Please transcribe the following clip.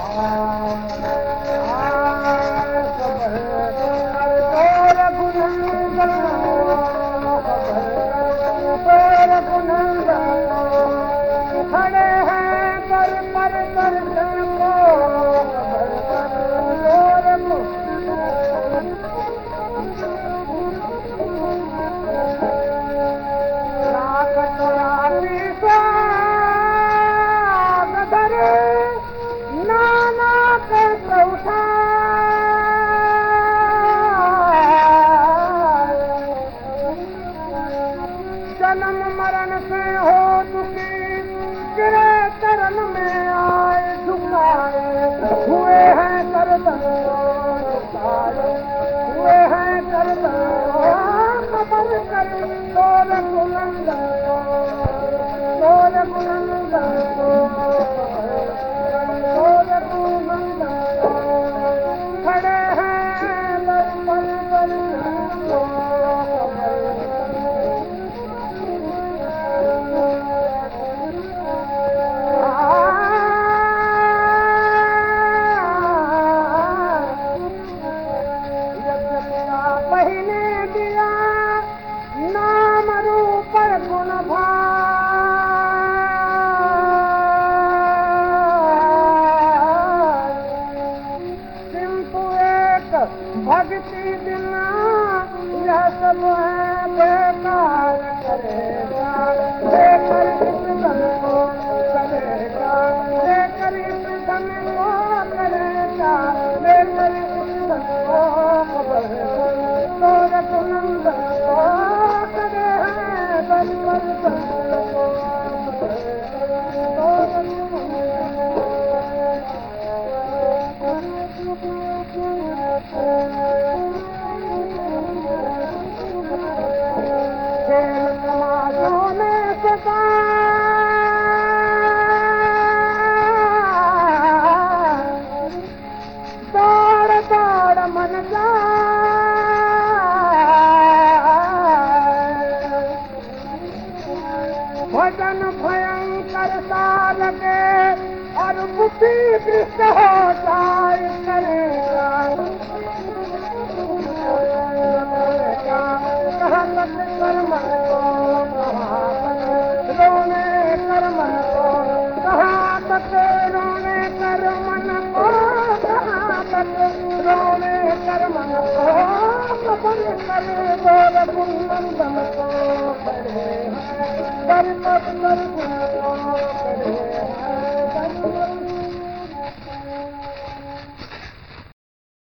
Ah. मरण से हो चुकी गिरे चरण में आए झुकाए हुए हैं करदन हुए हैं करदन खबर कर तोर बुलंद तोर बुलंद भक्ति बिना यह सब है बेकार करेगा लेकर इस धन को करेगा लेकर इस धन को करेगा लेकर इस धन को करेगा तोर बुलंद को करे बल मन भयंकर साल रोने कर्म कहाँ तक कुंदन